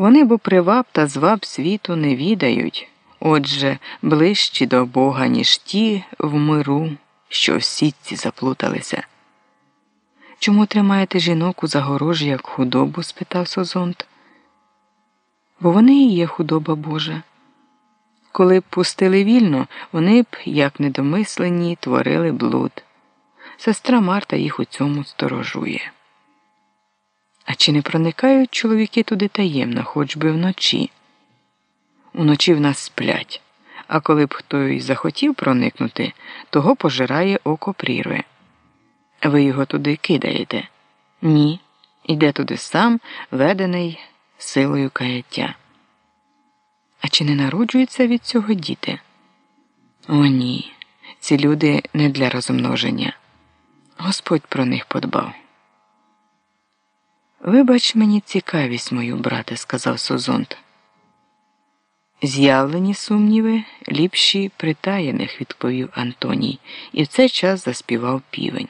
Вони бо приваб та зваб світу не відають, отже, ближчі до Бога, ніж ті в миру, що в сітці заплуталися. Чому тримаєте жінок у загорожі, як худобу? спитав Созонт. Бо вони і є худоба Божа. Коли б пустили вільно, вони б, як недомислені, творили блуд. Сестра Марта їх у цьому сторожує. А чи не проникають чоловіки туди таємно, хоч би вночі? Уночі в нас сплять, а коли б хто й захотів проникнути, того пожирає око прірви. Ви його туди кидаєте? Ні. Іде туди сам, ведений силою каяття. А чи не народжуються від цього діти? О, ні, ці люди не для розмноження. Господь про них подбав. Вибач мені цікавість мою, брате, сказав Созонт. З'явлені сумніви ліпші притаєних, відповів Антоній, і в цей час заспівав півень.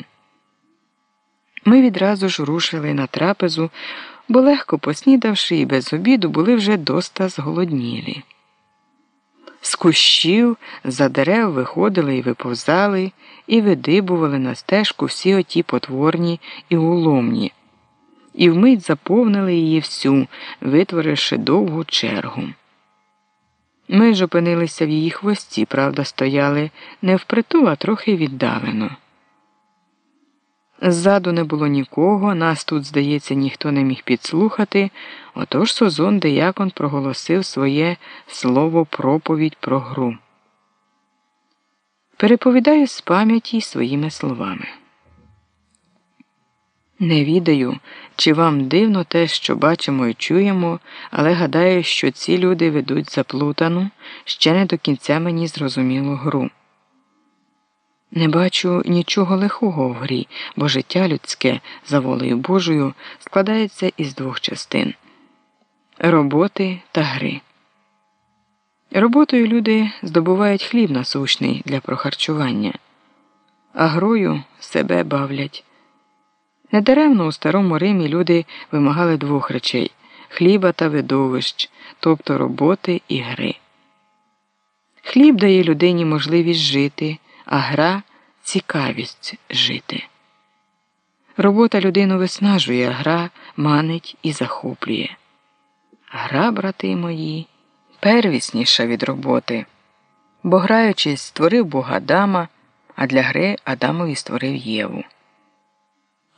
Ми відразу ж рушили на трапезу, бо легко поснідавши і без обіду були вже доста зголоднілі. З кущів за дерев виходили і виповзали, і видибували на стежку всі оті потворні і уломні, і вмить заповнили її всю, витворивши довгу чергу. Ми ж опинилися в її хвості, правда, стояли не впритул, а трохи віддалено. Ззаду не було нікого, нас тут, здається, ніхто не міг підслухати, отож Созон Деякон проголосив своє слово проповідь про гру. Переповідаю з пам'яті своїми словами. Не відаю, чи вам дивно те, що бачимо і чуємо, але гадаю, що ці люди ведуть заплутану, ще не до кінця мені зрозумілу гру. Не бачу нічого лихого в грі, бо життя людське, за волею Божою, складається із двох частин роботи та гри. Роботою люди здобувають хліб насущний для прохарчування, а грою себе бавлять. Недаремно у старому Римі люди вимагали двох речей хліба та видовищ, тобто роботи і гри. Хліб дає людині можливість жити а гра цікавість жити. Робота людину виснажує, а гра манить і захоплює. Гра, брати мої, первісніша від роботи, бо граючись, створив Бога Адама, а для гри Адамові створив Єву.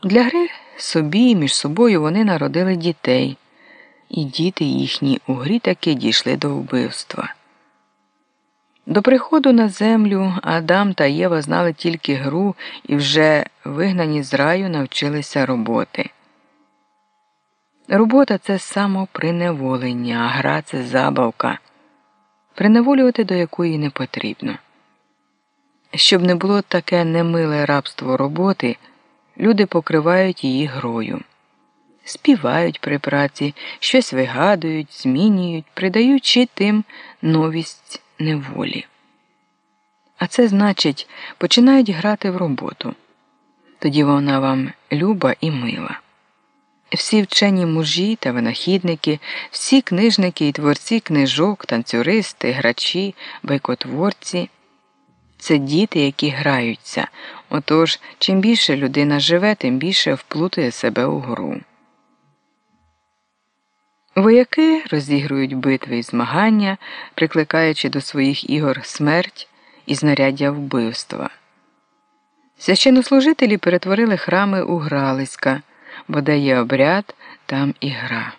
Для гри собі між собою вони народили дітей, і діти їхні у грі таки дійшли до вбивства. До приходу на землю Адам та Єва знали тільки гру і вже вигнані з раю навчилися роботи. Робота це самоприневолення, а гра це забавка, приневолювати до якої не потрібно. Щоб не було таке немиле рабство роботи, люди покривають її грою, співають при праці, щось вигадують, змінюють, придаючи тим новість неволі. А це значить, починають грати в роботу. Тоді вона вам люба і мила. Всі вчені мужі та винахідники, всі книжники і творці книжок, танцюристи, грачі, байкотворці це діти, які граються. Отож, чим більше людина живе, тим більше вплутує себе у гру. Вояки розігрують битви і змагання, прикликаючи до своїх ігор смерть і знаряддя вбивства. Священнослужителі перетворили храми у гралиська, бо де є обряд, там і гра.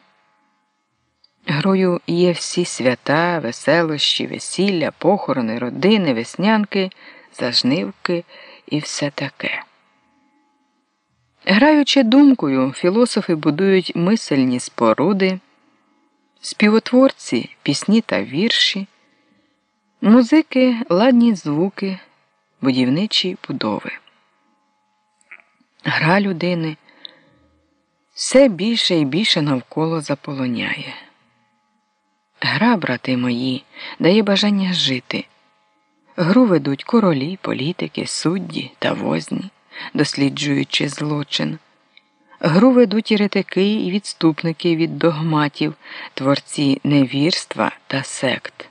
Грою є всі свята, веселощі, весілля, похорони, родини, веснянки, зажнивки і все таке. Граючи думкою, філософи будують мисельні споруди співотворці пісні та вірші, музики, ладні звуки, будівничі будови. Гра людини все більше і більше навколо заполоняє. Гра, брати мої, дає бажання жити. Гру ведуть королі, політики, судді та возні, досліджуючи злочин. Гру ведуть і ретики, і відступники від догматів, творці невірства та сект.